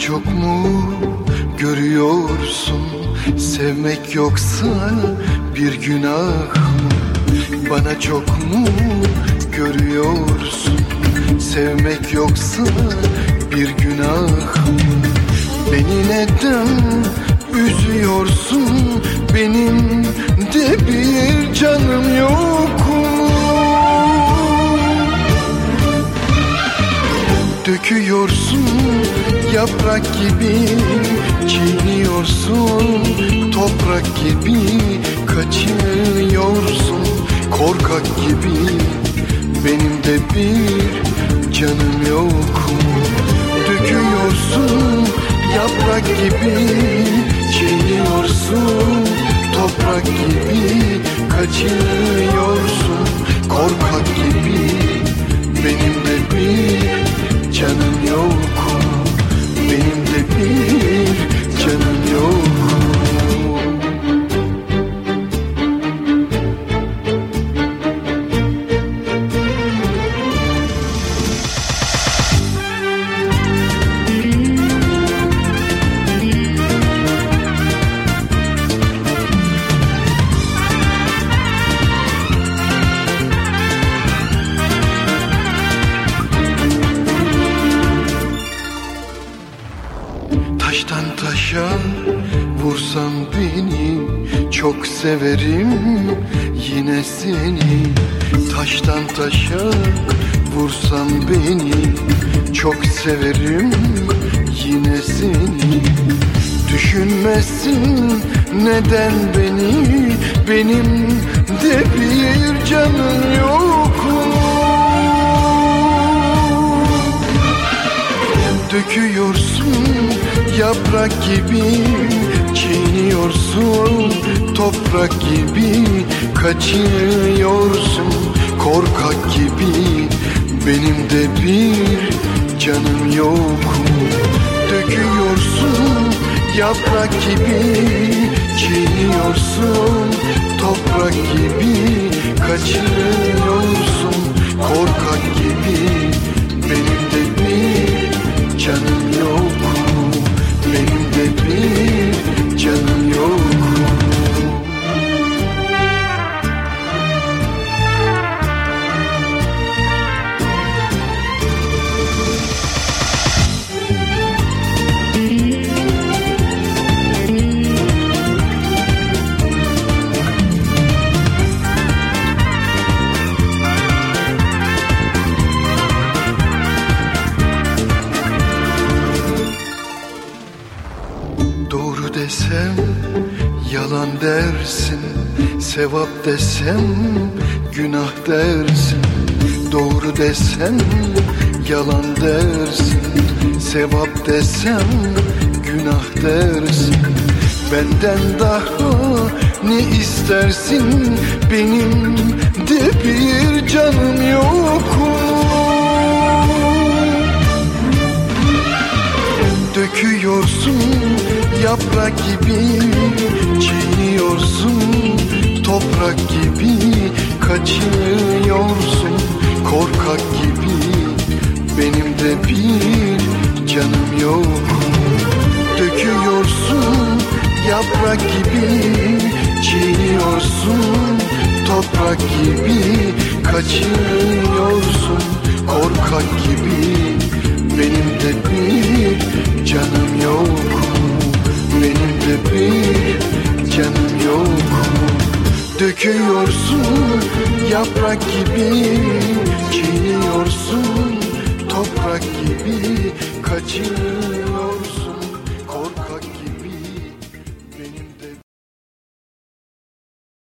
çok mu görüyorsun? Sevmek yoksa bir günah mı? Bana çok mu görüyorsun? Sevmek yoksa bir günah mı? Beni neden üzüyorsun? Benim de bir canım yok Döküyorsun yaprak gibi Çiğniyorsun toprak gibi Kaçınıyorsun korkak gibi Benim de bir canım yok. Mu Döküyorsun yaprak gibi Çiğniyorsun toprak gibi Kaçınıyorsun Taştan taşa vursan beni Çok severim yine seni Taştan taşa vursan beni Çok severim yine seni Düşünmezsin neden beni Benim de bir canım yok mu? Döküyorsun yaprak gibi Çiğniyorsun toprak gibi Kaçıyorsun korkak gibi Benim de bir canım yok? Döküyorsun yaprak gibi Çiğniyorsun toprak gibi Kaçıyorsun desem yalan dersin. Sevap desem günah dersin. Doğru desem yalan dersin. Sevap desem günah dersin. Benden daha ne istersin? Benim de bir canım yok gibi Çiğniyorsun toprak gibi Kaçıyorsun korkak gibi Benim de bir canım yok. Döküyorsun yaprak gibi Çiğniyorsun. Toprak gibi Kaçıyorsun korkak gibi benim de bir canım Bir canım yok Döküyorsun yaprak gibi Çiğniyorsun toprak gibi Kaçıyorsun